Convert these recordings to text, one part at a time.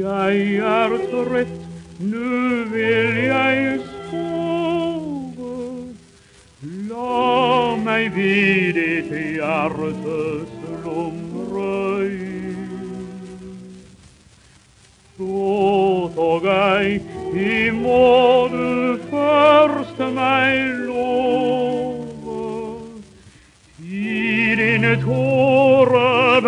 Jeg er trett, nu vil jeg sove. La meg vid ditt hjerte slumre i. Så tog jeg må du først meg love. I dine tårer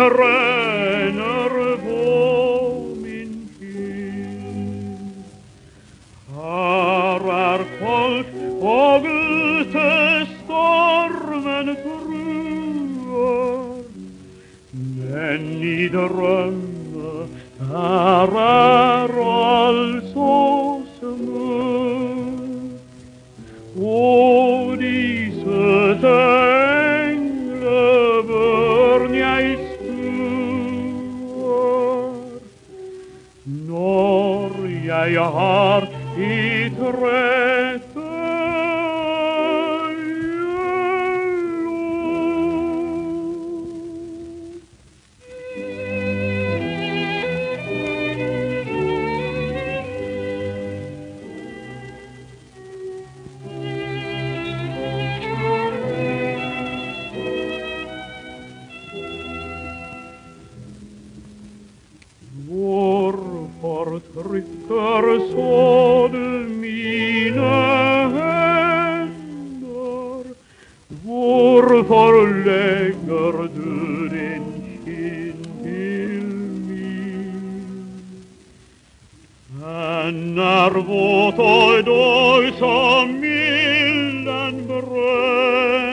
men i drømme her er alt så smurt. Og disse englebørn jeg når jeg har i förtrycker så du mina händer? Varför lägger du din kind till min? Men är våt och dag som milden bränner,